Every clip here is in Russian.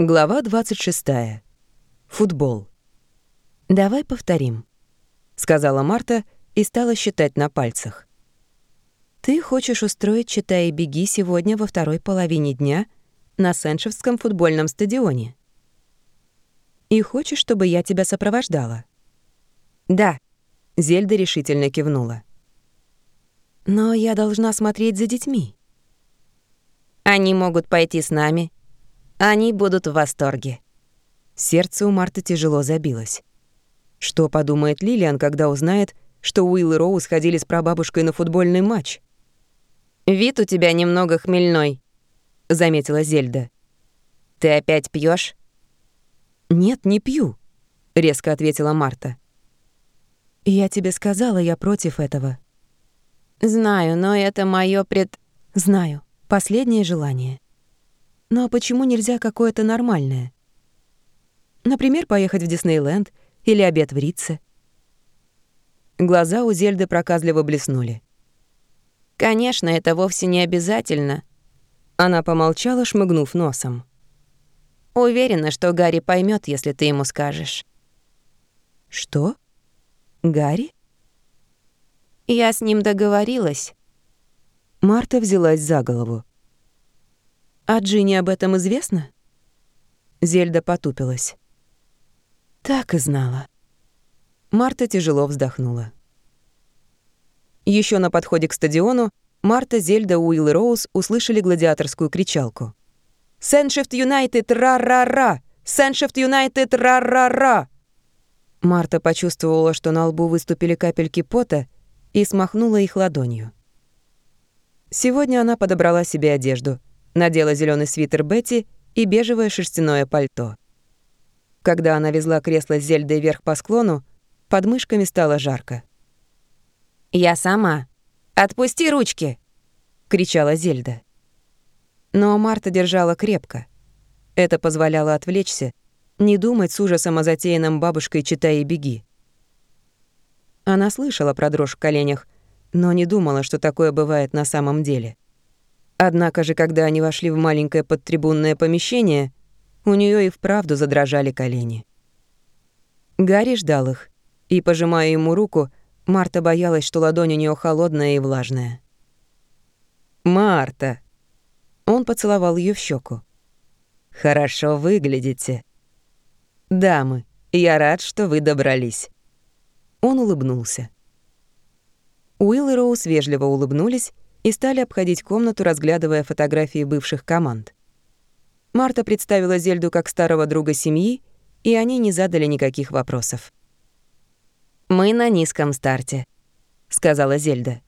Глава 26. Футбол. «Давай повторим», — сказала Марта и стала считать на пальцах. «Ты хочешь устроить «Читай и беги» сегодня во второй половине дня на Сеншевском футбольном стадионе. И хочешь, чтобы я тебя сопровождала?» «Да», — Зельда решительно кивнула. «Но я должна смотреть за детьми». «Они могут пойти с нами», они будут в восторге. Сердце у Марты тяжело забилось. Что подумает Лилиан, когда узнает, что Уилл и Роуз ходили с прабабушкой на футбольный матч? «Вид у тебя немного хмельной», — заметила Зельда. «Ты опять пьешь? «Нет, не пью», — резко ответила Марта. «Я тебе сказала, я против этого». «Знаю, но это моё пред...» «Знаю. Последнее желание». Но почему нельзя какое-то нормальное? Например, поехать в Диснейленд или обед в Ритце. Глаза у Зельды проказливо блеснули. «Конечно, это вовсе не обязательно». Она помолчала, шмыгнув носом. «Уверена, что Гарри поймет, если ты ему скажешь». «Что? Гарри?» «Я с ним договорилась». Марта взялась за голову. «А Джинни об этом известно?» Зельда потупилась. «Так и знала». Марта тяжело вздохнула. Еще на подходе к стадиону Марта, Зельда, Уилл и Роуз услышали гладиаторскую кричалку. «Сеншефт Юнайтед, ра-ра-ра! Сеншефт Юнайтед, ра-ра-ра!» Марта почувствовала, что на лбу выступили капельки пота, и смахнула их ладонью. Сегодня она подобрала себе одежду — надела зеленый свитер Бетти и бежевое шерстяное пальто. Когда она везла кресло с Зельдой вверх по склону, под мышками стало жарко. «Я сама. Отпусти ручки!» — кричала Зельда. Но Марта держала крепко. Это позволяло отвлечься, не думать с ужасом о затеянном бабушкой «Читай и беги». Она слышала про дрожь в коленях, но не думала, что такое бывает на самом деле. Однако же, когда они вошли в маленькое подтрибунное помещение, у нее и вправду задрожали колени. Гарри ждал их, и, пожимая ему руку, Марта боялась, что ладонь у нее холодная и влажная. «Марта!» Он поцеловал ее в щеку. «Хорошо выглядите». «Дамы, я рад, что вы добрались». Он улыбнулся. Уилл и Роуз вежливо улыбнулись и стали обходить комнату, разглядывая фотографии бывших команд. Марта представила Зельду как старого друга семьи, и они не задали никаких вопросов. «Мы на низком старте», — сказала Зельда.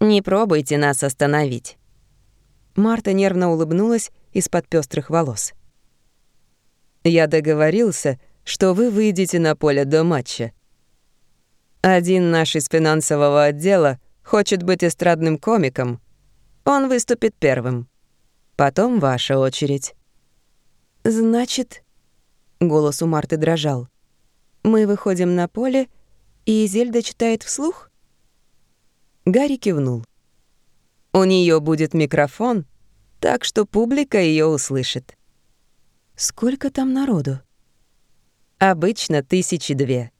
«Не пробуйте нас остановить». Марта нервно улыбнулась из-под пестрых волос. «Я договорился, что вы выйдете на поле до матча. Один наш из финансового отдела хочет быть эстрадным комиком, он выступит первым. Потом ваша очередь». «Значит...» — голос у Марты дрожал. «Мы выходим на поле, и Зельда читает вслух?» Гарри кивнул. «У нее будет микрофон, так что публика ее услышит». «Сколько там народу?» «Обычно тысячи две».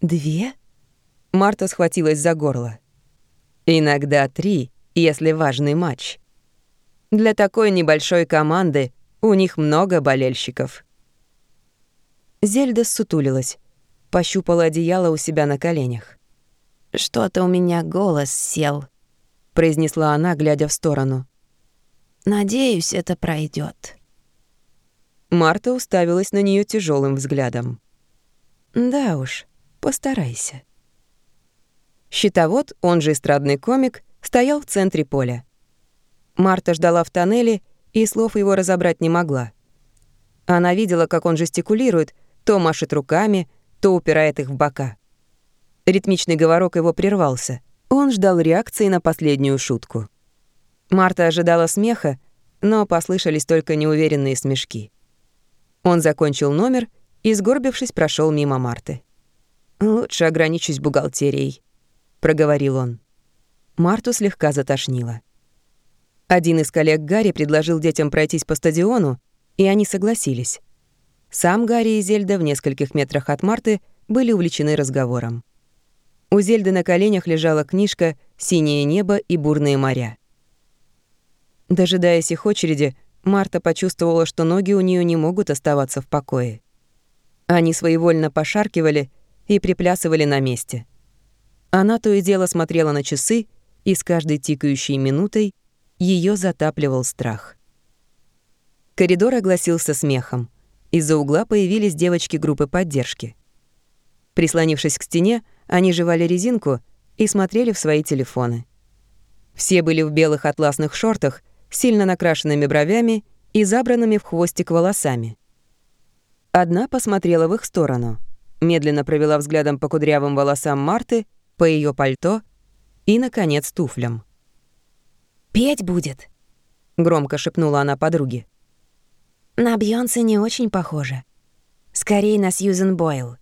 «Две?» Марта схватилась за горло. Иногда три, если важный матч. Для такой небольшой команды у них много болельщиков. Зельда сутулилась, пощупала одеяло у себя на коленях. «Что-то у меня голос сел», — произнесла она, глядя в сторону. «Надеюсь, это пройдет. Марта уставилась на нее тяжелым взглядом. «Да уж, постарайся». Щитовод, он же эстрадный комик, стоял в центре поля. Марта ждала в тоннеле и слов его разобрать не могла. Она видела, как он жестикулирует, то машет руками, то упирает их в бока. Ритмичный говорок его прервался. Он ждал реакции на последнюю шутку. Марта ожидала смеха, но послышались только неуверенные смешки. Он закончил номер и, сгорбившись, прошел мимо Марты. «Лучше ограничусь бухгалтерией», проговорил он. Марту слегка затошнило. Один из коллег Гарри предложил детям пройтись по стадиону, и они согласились. Сам Гарри и Зельда в нескольких метрах от Марты были увлечены разговором. У Зельды на коленях лежала книжка «Синее небо и бурные моря». Дожидаясь их очереди, Марта почувствовала, что ноги у нее не могут оставаться в покое. Они своевольно пошаркивали и приплясывали на месте. Она то и дело смотрела на часы, и с каждой тикающей минутой ее затапливал страх. Коридор огласился смехом. Из-за угла появились девочки группы поддержки. Прислонившись к стене, они жевали резинку и смотрели в свои телефоны. Все были в белых атласных шортах, сильно накрашенными бровями и забранными в хвостик волосами. Одна посмотрела в их сторону, медленно провела взглядом по кудрявым волосам Марты, по ее пальто и, наконец, туфлям. «Петь будет», — громко шепнула она подруге. «На Бьонсе не очень похоже. Скорее на Сьюзен Бойл».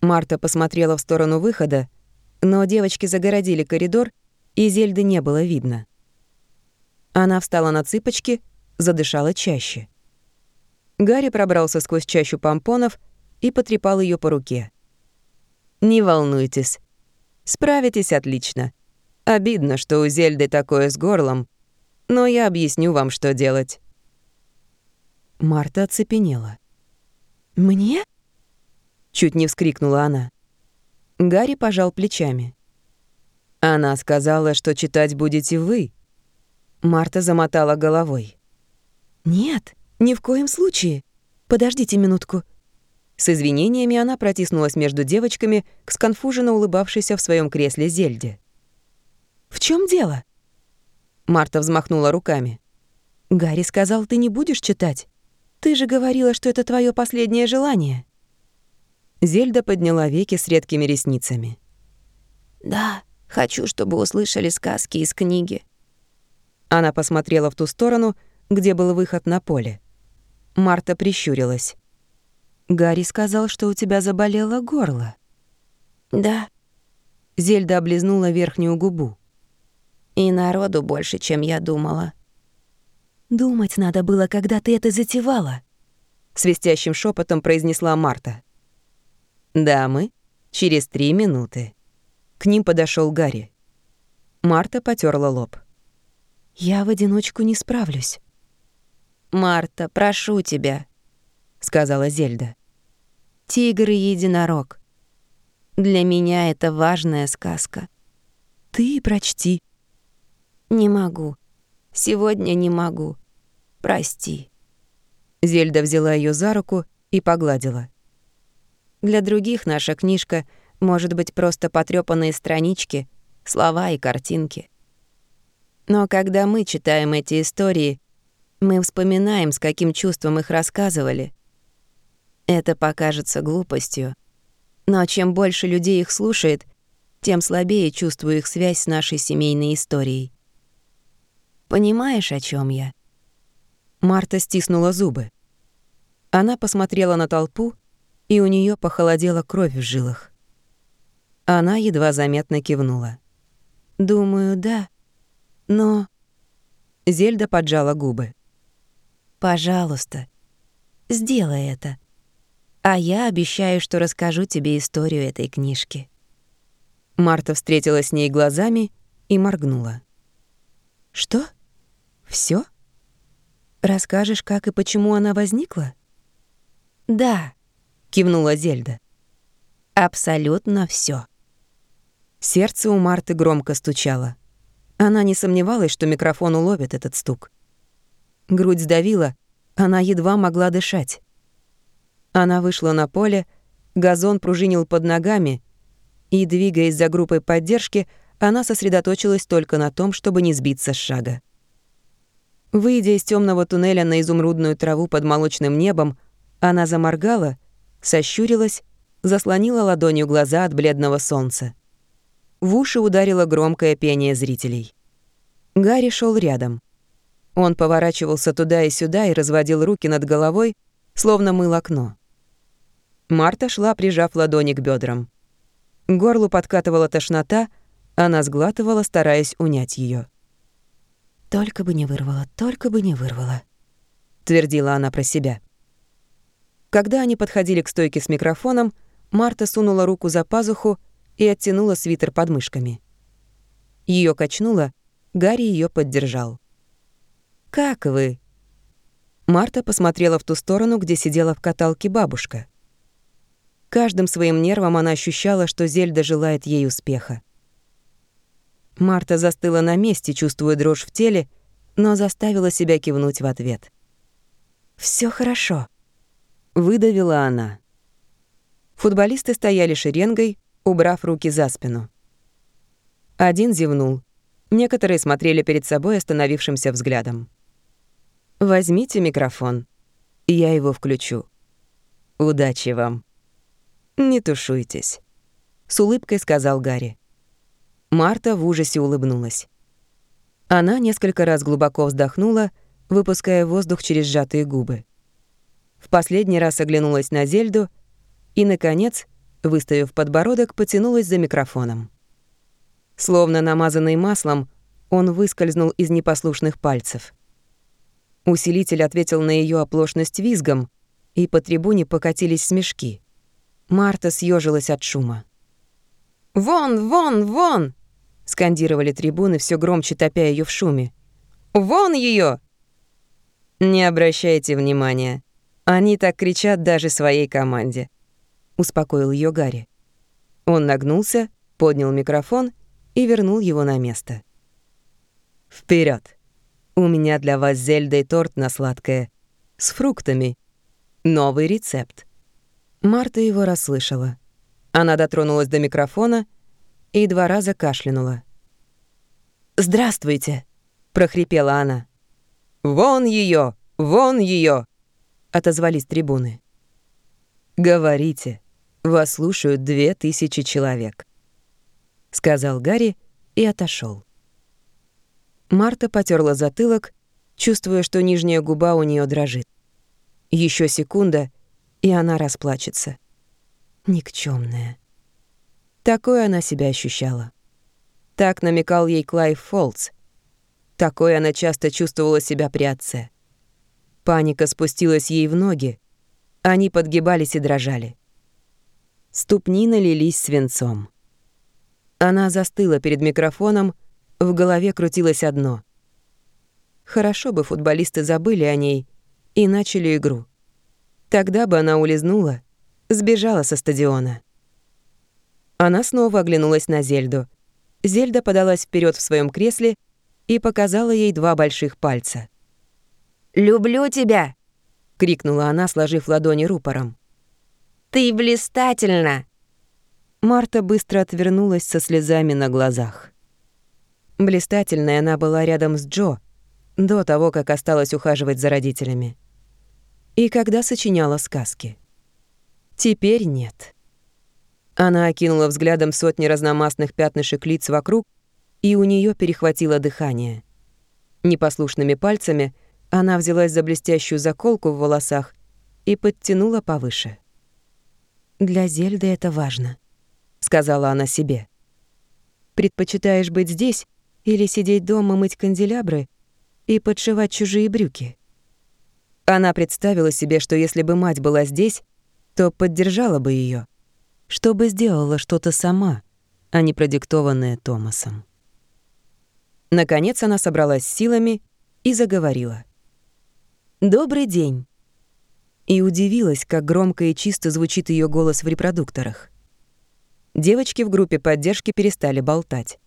Марта посмотрела в сторону выхода, но девочки загородили коридор, и Зельды не было видно. Она встала на цыпочки, задышала чаще. Гарри пробрался сквозь чащу помпонов и потрепал ее по руке. «Не волнуйтесь. Справитесь отлично. Обидно, что у Зельды такое с горлом, но я объясню вам, что делать». Марта оцепенела. «Мне?» Чуть не вскрикнула она. Гарри пожал плечами. «Она сказала, что читать будете вы», Марта замотала головой. «Нет, ни в коем случае. Подождите минутку». С извинениями она протиснулась между девочками к сконфуженно улыбавшейся в своем кресле Зельде. «В чем дело?» Марта взмахнула руками. «Гарри сказал, ты не будешь читать. Ты же говорила, что это твое последнее желание». Зельда подняла веки с редкими ресницами. «Да, хочу, чтобы услышали сказки из книги», она посмотрела в ту сторону, где был выход на поле. Марта прищурилась. «Гарри сказал, что у тебя заболело горло». «Да». Зельда облизнула верхнюю губу. «И народу больше, чем я думала». «Думать надо было, когда ты это затевала», — свистящим шепотом произнесла Марта. «Дамы, через три минуты». К ним подошел Гарри. Марта потерла лоб. Я в одиночку не справлюсь. «Марта, прошу тебя», — сказала Зельда. «Тигр и единорог. Для меня это важная сказка. Ты прочти». «Не могу. Сегодня не могу. Прости». Зельда взяла ее за руку и погладила. Для других наша книжка может быть просто потрёпанные странички, слова и картинки. Но когда мы читаем эти истории, мы вспоминаем, с каким чувством их рассказывали. Это покажется глупостью. Но чем больше людей их слушает, тем слабее чувствую их связь с нашей семейной историей. Понимаешь, о чем я? Марта стиснула зубы. Она посмотрела на толпу, и у нее похолодела кровь в жилах. Она едва заметно кивнула. «Думаю, да. Но...» Зельда поджала губы. «Пожалуйста, сделай это. А я обещаю, что расскажу тебе историю этой книжки». Марта встретилась с ней глазами и моргнула. «Что? Всё? Расскажешь, как и почему она возникла?» «Да», — кивнула Зельда. «Абсолютно всё». Сердце у Марты громко стучало. Она не сомневалась, что микрофон уловит этот стук. Грудь сдавила, она едва могла дышать. Она вышла на поле, газон пружинил под ногами, и, двигаясь за группой поддержки, она сосредоточилась только на том, чтобы не сбиться с шага. Выйдя из темного туннеля на изумрудную траву под молочным небом, она заморгала, сощурилась, заслонила ладонью глаза от бледного солнца. В уши ударило громкое пение зрителей. Гарри шел рядом. Он поворачивался туда и сюда и разводил руки над головой, словно мыл окно. Марта шла, прижав ладони к бедрам. Горлу подкатывала тошнота, она сглатывала, стараясь унять ее. «Только бы не вырвала, только бы не вырвала», — твердила она про себя. Когда они подходили к стойке с микрофоном, Марта сунула руку за пазуху и оттянула свитер под мышками. Ее качнуло, Гарри ее поддержал. «Как вы?» Марта посмотрела в ту сторону, где сидела в каталке бабушка. Каждым своим нервом она ощущала, что Зельда желает ей успеха. Марта застыла на месте, чувствуя дрожь в теле, но заставила себя кивнуть в ответ. Все хорошо», — выдавила она. Футболисты стояли шеренгой, убрав руки за спину. Один зевнул. Некоторые смотрели перед собой остановившимся взглядом. Возьмите микрофон. Я его включу. Удачи вам. Не тушуйтесь, с улыбкой сказал Гарри. Марта в ужасе улыбнулась. Она несколько раз глубоко вздохнула, выпуская воздух через сжатые губы. В последний раз оглянулась на Зельду и, наконец, выставив подбородок, потянулась за микрофоном. Словно намазанный маслом, он выскользнул из непослушных пальцев. Усилитель ответил на ее оплошность визгом, и по трибуне покатились смешки. Марта съежилась от шума. «Вон, вон, вон!» — скандировали трибуны, все громче топя ее в шуме. «Вон ее! «Не обращайте внимания. Они так кричат даже своей команде», — успокоил ее Гарри. Он нагнулся, поднял микрофон и вернул его на место. Вперед! У меня для вас зельда и торт на сладкое. С фруктами. Новый рецепт». Марта его расслышала. Она дотронулась до микрофона и два раза кашлянула. «Здравствуйте!» — прохрипела она. «Вон ее, Вон ее! отозвались трибуны. «Говорите, вас слушают две тысячи человек», — сказал Гарри и отошел. Марта потерла затылок, чувствуя, что нижняя губа у нее дрожит. Еще секунда, и она расплачется. Никчемная. Такой она себя ощущала. Так намекал ей Клайв Фолтс. Такой она часто чувствовала себя при отце. Паника спустилась ей в ноги. Они подгибались и дрожали. Ступни налились свинцом. Она застыла перед микрофоном, в голове крутилось одно. Хорошо бы футболисты забыли о ней и начали игру. Тогда бы она улизнула, сбежала со стадиона. Она снова оглянулась на Зельду. Зельда подалась вперед в своем кресле и показала ей два больших пальца. «Люблю тебя!» — крикнула она, сложив ладони рупором. «Ты блистательна!» Марта быстро отвернулась со слезами на глазах. Блистательная она была рядом с Джо, до того, как осталась ухаживать за родителями. И когда сочиняла сказки. Теперь нет. Она окинула взглядом сотни разномастных пятнышек лиц вокруг, и у нее перехватило дыхание. Непослушными пальцами она взялась за блестящую заколку в волосах и подтянула повыше. «Для Зельды это важно», — сказала она себе. «Предпочитаешь быть здесь или сидеть дома мыть канделябры и подшивать чужие брюки. Она представила себе, что если бы мать была здесь, то поддержала бы ее, чтобы сделала что-то сама, а не продиктованное Томасом. Наконец она собралась силами и заговорила. «Добрый день!» И удивилась, как громко и чисто звучит ее голос в репродукторах. Девочки в группе поддержки перестали болтать.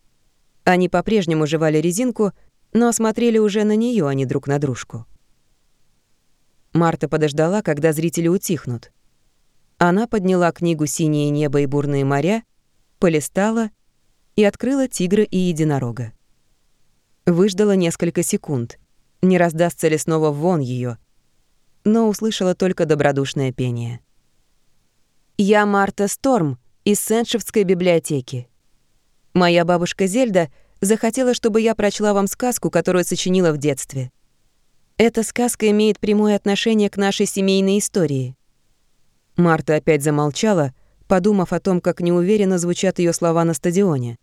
Они по-прежнему жевали резинку, но смотрели уже на нее, а не друг на дружку. Марта подождала, когда зрители утихнут. Она подняла книгу «Синее небо и бурные моря», полистала и открыла «Тигра и единорога». Выждала несколько секунд, не раздастся ли снова вон ее, но услышала только добродушное пение. «Я Марта Сторм из Сеншевской библиотеки. Моя бабушка Зельда захотела, чтобы я прочла вам сказку, которую сочинила в детстве. Эта сказка имеет прямое отношение к нашей семейной истории. Марта опять замолчала, подумав о том, как неуверенно звучат ее слова на стадионе.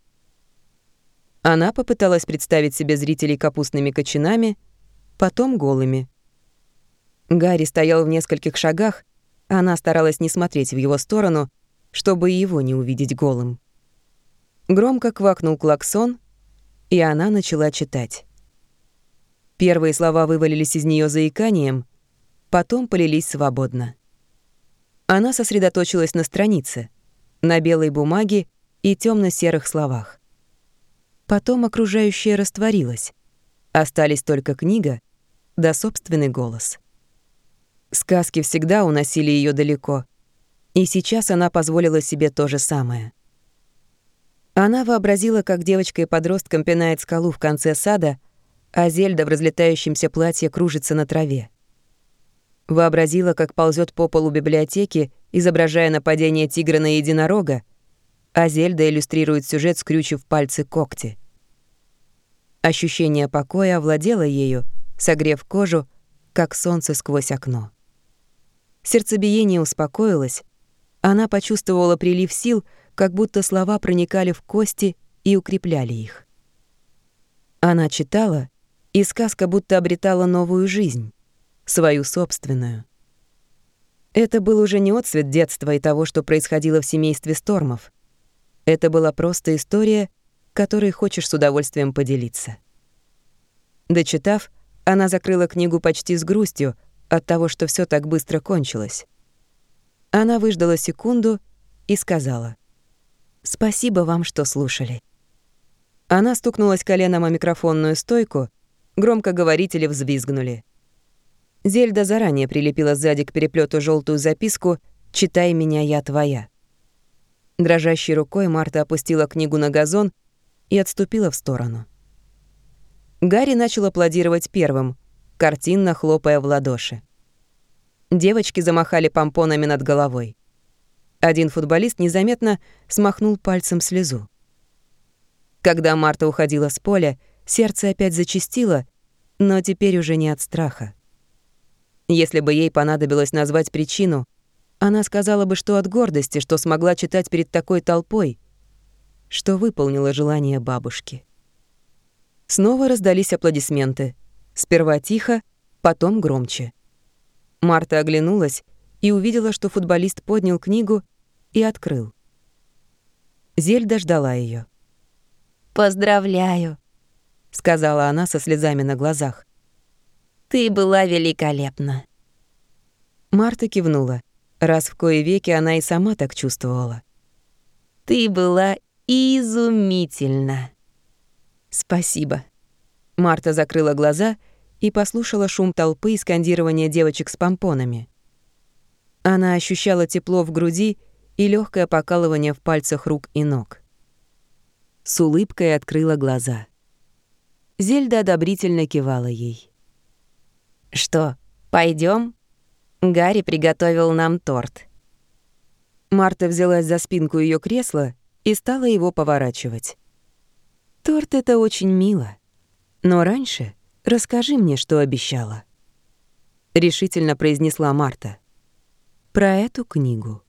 Она попыталась представить себе зрителей капустными кочанами, потом голыми. Гарри стоял в нескольких шагах Она старалась не смотреть в его сторону, чтобы его не увидеть голым. Громко квакнул клаксон, и она начала читать. Первые слова вывалились из нее заиканием, потом полились свободно. Она сосредоточилась на странице, на белой бумаге и темно серых словах. Потом окружающее растворилось. Остались только книга да собственный голос. Сказки всегда уносили ее далеко, и сейчас она позволила себе то же самое. Она вообразила, как девочка и подростком пинает скалу в конце сада, а Зельда в разлетающемся платье кружится на траве. Вообразила, как ползет по полу библиотеки, изображая нападение тигра на единорога, а Зельда иллюстрирует сюжет, скрючив пальцы когти. Ощущение покоя овладело ею, согрев кожу, как солнце сквозь окно. Сердцебиение успокоилось, она почувствовала прилив сил, как будто слова проникали в кости и укрепляли их. Она читала, и сказка будто обретала новую жизнь свою собственную. Это был уже не отцвет детства и того, что происходило в семействе Стормов. Это была просто история, которой хочешь с удовольствием поделиться. Дочитав, она закрыла книгу почти с грустью от того, что все так быстро кончилось. Она выждала секунду и сказала «Спасибо вам, что слушали». Она стукнулась коленом о микрофонную стойку, громкоговорители взвизгнули. Зельда заранее прилепила сзади к переплету желтую записку «Читай меня, я твоя». Дрожащей рукой Марта опустила книгу на газон и отступила в сторону. Гарри начал аплодировать первым, картинно хлопая в ладоши. Девочки замахали помпонами над головой. Один футболист незаметно смахнул пальцем слезу. Когда Марта уходила с поля, сердце опять зачастило, но теперь уже не от страха. Если бы ей понадобилось назвать причину, она сказала бы, что от гордости, что смогла читать перед такой толпой, что выполнила желание бабушки. Снова раздались аплодисменты. Сперва тихо, потом громче. Марта оглянулась и увидела, что футболист поднял книгу и открыл. Зельда ждала ее. «Поздравляю», — сказала она со слезами на глазах. Ты была великолепна». Марта кивнула, раз в кое веки она и сама так чувствовала. «Ты была изумительна». «Спасибо». Марта закрыла глаза и послушала шум толпы и скандирование девочек с помпонами. Она ощущала тепло в груди и легкое покалывание в пальцах рук и ног. С улыбкой открыла глаза. Зельда одобрительно кивала ей. «Что, пойдем? Гарри приготовил нам торт». Марта взялась за спинку ее кресла и стала его поворачивать. «Торт — это очень мило. Но раньше расскажи мне, что обещала». Решительно произнесла Марта. «Про эту книгу».